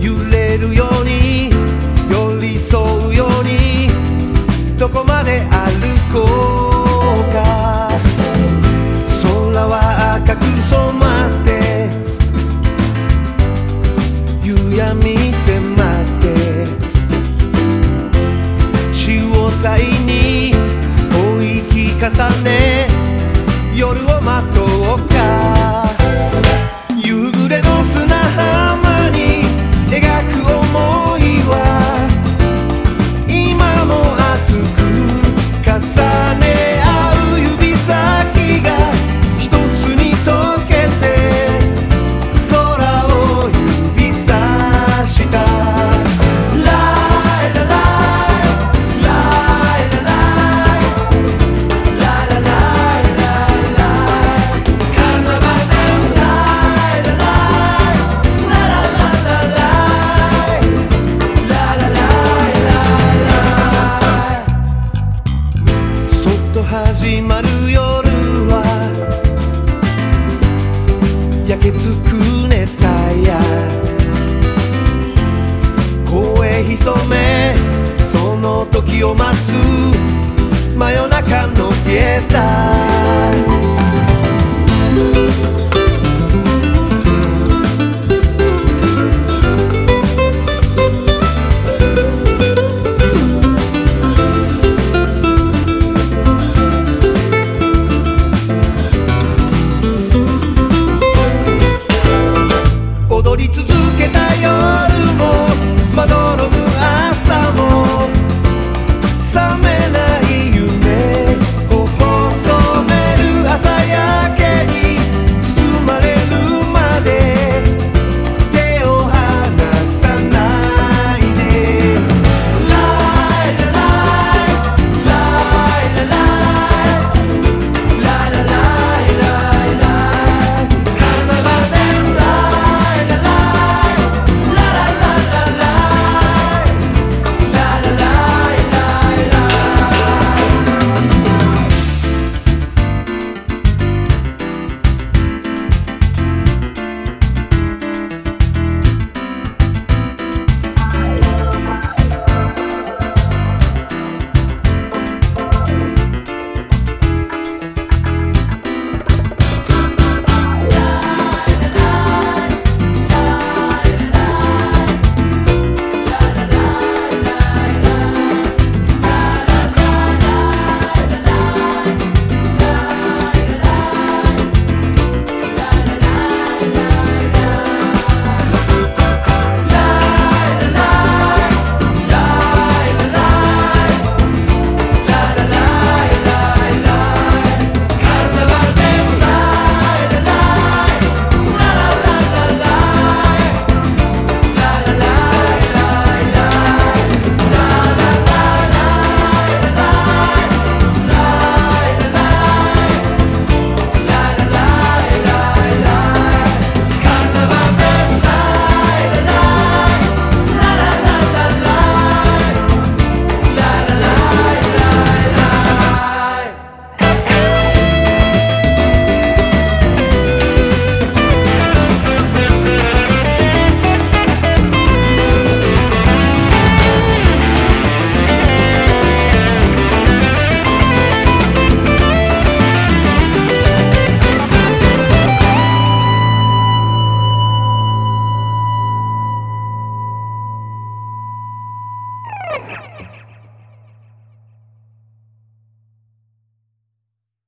揺れるように寄り添うようにどこまで歩こうか。空は赤く染まって夕闇迫って潮騒に追い聞かさね始まる夜は焼けつく熱帯夜声潜めその時を待つ真夜中のフィエスタ。